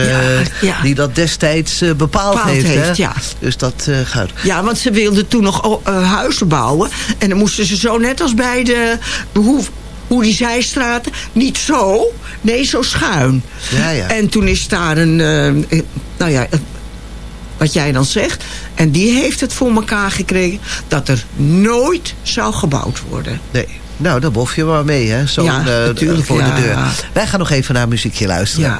die dat destijds bepaald, Bepaald heeft. heeft, hè? ja. Dus dat gaat. Ja, want ze wilden toen nog oh, huizen bouwen. En dan moesten ze zo net als bij de... Hoe, hoe die zijstraten, niet zo, nee, zo schuin. Ja, ja. En toen is daar een... nou ja, wat jij dan zegt. En die heeft het voor elkaar gekregen... dat er nooit zou gebouwd worden. Nee. Nou, daar bof je maar mee, hè? Zo Ja, natuurlijk, voor ja. de deur. Wij gaan nog even naar muziekje luisteren. Ja.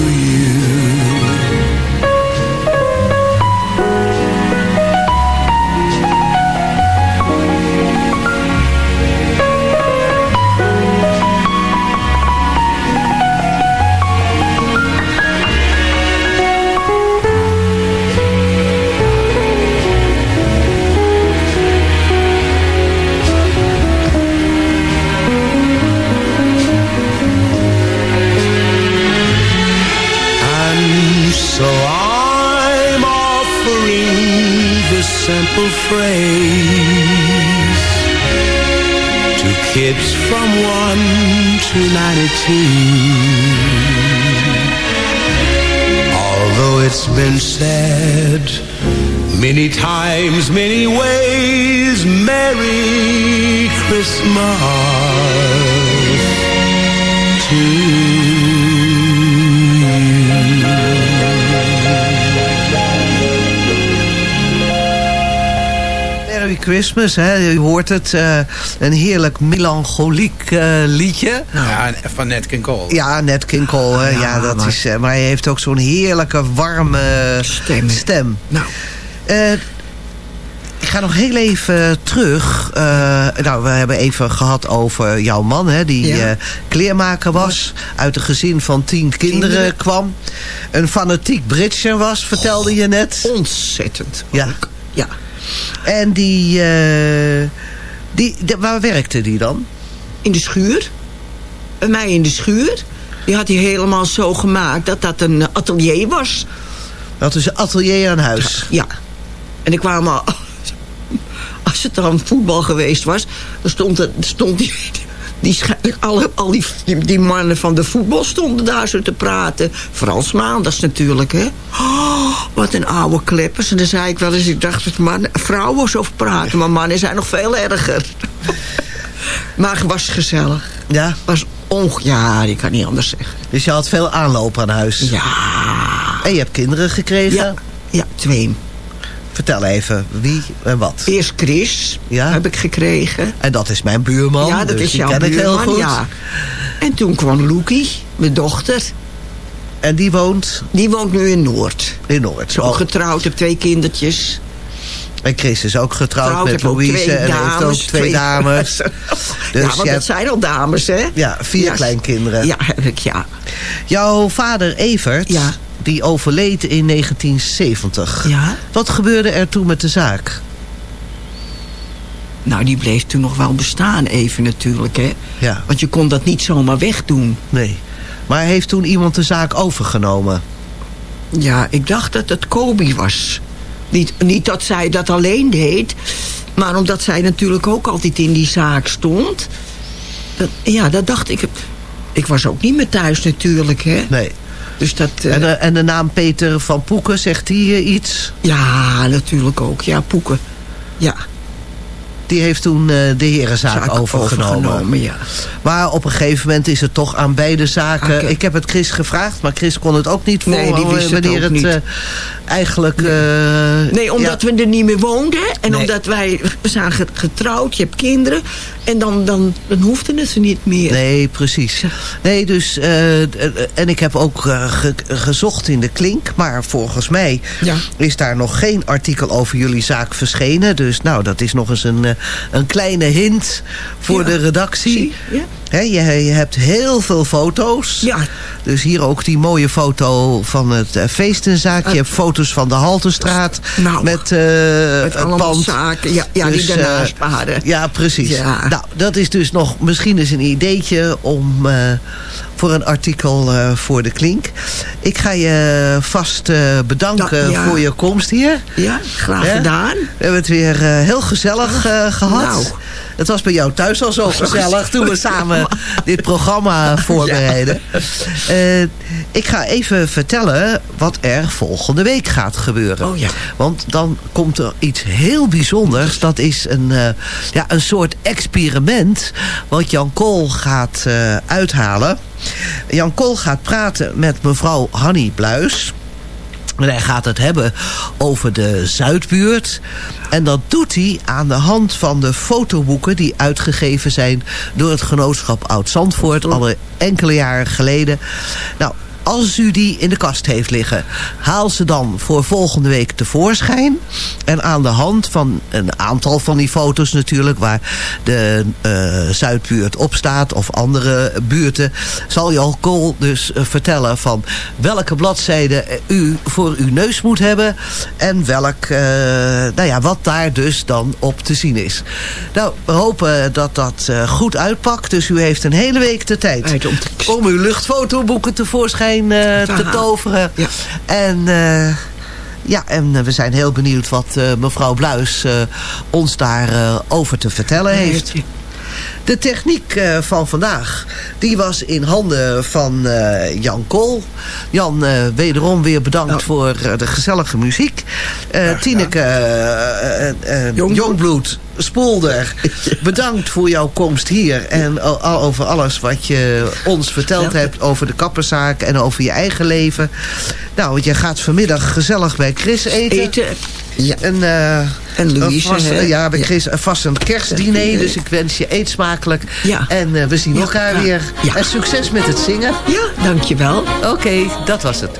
Christmas, hè? je hoort het. eh, een heerlijk melancholiek eh, liedje. Ja, van Nat King Cole. Ja, Nat King Cole, hè? ja, dat maar- is, eh, maar hij heeft ook zo'n heerlijke, warme Stem. stem. Nou, ik ga nog heel even terug. Nou, we hebben even gehad over jouw man, hè, die Ja. kleermaker was. Uit een gezin van tien kinderen, Kinderen. kwam. Een fanatiek Britser was, vertelde je net. ontzettend. Ja. Ja. En die, eh, die, de- waar werkte die dan? In de schuur. Bij mij in de schuur. Die had hij helemaal zo gemaakt dat dat een atelier was. Dat is een atelier aan huis. Ja. En ik kwam al... Als het dan voetbal geweest was... dan stond, er, stond die... die alle, al die, die, mannen van de voetbal stonden daar zo te praten. Frans Maanders natuurlijk, hè. Oh, wat een oude kleppers. En dan zei ik wel eens... ik dacht dat man, vrouwen zo praten... maar mannen zijn nog veel erger. maar het was gezellig. Ja. was Och, ja, ik kan niet anders zeggen. Dus je had veel aanloop aan huis. Ja. En je hebt kinderen gekregen. Ja, ja twee. Vertel even, wie en wat. Eerst Chris Ja. heb ik gekregen. En dat is mijn buurman. ja, dat dus is jouw ken ik heel buurman, goed. ja. En toen kwam Loekie, mijn dochter. En die woont Die woont nu in Noord. in Noord. Zo Oh, getrouwd, heb twee kindertjes. En Chris is ook getrouwd Trouwd, met Louise en heeft ook twee, dames. ja, Dus want dat hebt- zijn al dames, hè? Ja, vier kleinkinderen. Ja, heb ik, ja. Jouw vader Evert, Ja. Die overleed in 1970. Ja. Wat gebeurde er toen met de zaak? Nou, die bleef toen nog wel bestaan even natuurlijk, hè? Ja, Want je kon dat niet zomaar wegdoen. nee. Maar heeft toen iemand de zaak overgenomen? Ja, ik dacht dat het Kobi was. Niet, niet dat zij dat alleen deed, maar omdat zij natuurlijk ook altijd in die zaak stond. Dat, ja, dat dacht ik. Ik was ook niet meer thuis natuurlijk, hè. Nee. Dus dat... eh, En, de, en de naam Peter van Poeken, zegt die eh, iets? ja, natuurlijk ook. Ja, Poeken. Ja, Die heeft toen eh, de herenzaak zaak overgenomen. ja. Maar op een gegeven moment is het toch aan beide zaken... Ik heb het Chris gevraagd, maar Chris kon het ook niet Nee, die wist het wanneer ook het eigenlijk... eh, Nee, omdat ja, we er niet meer woonden. En Nee. omdat wij... We zijn ge- getrouwd, je hebt kinderen. En dan, dan, dan hoefde het ze niet meer. Nee, precies. Nee, dus... eh, eh, en ik heb ook ge- gezocht in de klink. Maar volgens mij Ja. is daar nog geen artikel over jullie zaak verschenen. Dus nou, dat is nog eens een, een kleine hint voor Ja. de redactie. Zie, ja. Hè, je, je hebt heel veel foto's. Ja. Dus hier ook die mooie foto van het uh, feestenzaak. Je hebt foto's van de Haltestraat. Nou, met, eh, Met allemaal pand. zaken ja, ja, Dus, die eh, daarnaast waren. Ja, precies. Ja. Nou, dat is dus nog misschien eens een ideetje om eh, voor een artikel eh, voor de Klink. Ik ga je vast eh, bedanken Da- ja. voor je komst hier. Ja, graag gedaan. We hebben het weer eh, heel gezellig eh, gehad. Nou. Het was bij jou thuis al zo gezellig toen we samen dit programma voorbereiden. Eh, ik ga even vertellen wat er volgende week gaat gebeuren. Oh ja. Want dan komt er iets heel bijzonders. Dat is een, eh, ja, een soort experiment wat Jan Kool gaat eh, uithalen. Jan Kool gaat praten met mevrouw Hanny Bluis. En hij gaat het hebben over de Zuidbuurt. En dat doet hij aan de hand van de fotoboeken... die uitgegeven zijn door het genootschap Oud-Zandvoort... al enkele jaren geleden. Nou, als u die in de kast heeft liggen... haal ze dan voor volgende week tevoorschijn. En aan de hand van een aantal van die foto's natuurlijk... waar de eh, Zuidbuurt op staat of andere buurten... zal Jan dus eh, vertellen van welke bladzijde u voor uw neus moet hebben... en welk, eh, nou ja, wat daar dus dan op te zien is. Nou, we hopen dat dat eh, goed uitpakt. Dus u heeft een hele week de tijd om uw luchtfotoboeken tevoorschijn eh, te toveren. Ja. En... eh, ja, en eh, we zijn heel benieuwd wat eh, mevrouw Bluis eh, ons daarover over te vertellen heeft. De techniek eh, van vandaag, die was in handen van eh, Jan Kool. Jan, eh, wederom weer bedankt Nou. voor eh, de gezellige muziek. Eh Tineke eh, eh, eh, Jongbloed. Jongbloed, Spoelder, bedankt voor jouw komst hier. En al over alles wat je ons verteld hebt over de kapperszaak en over je eigen leven. Nou, je gaat vanmiddag gezellig bij Chris eten. Eten. Ja. En, eh, En Louise, vast, ja, bij. Chris een vast een kerstdiner. Dus ik wens je eet smakelijk. Ja. En eh, we zien elkaar weer. Ja. En succes met het zingen. Ja, dankjewel. Oké, dat was het.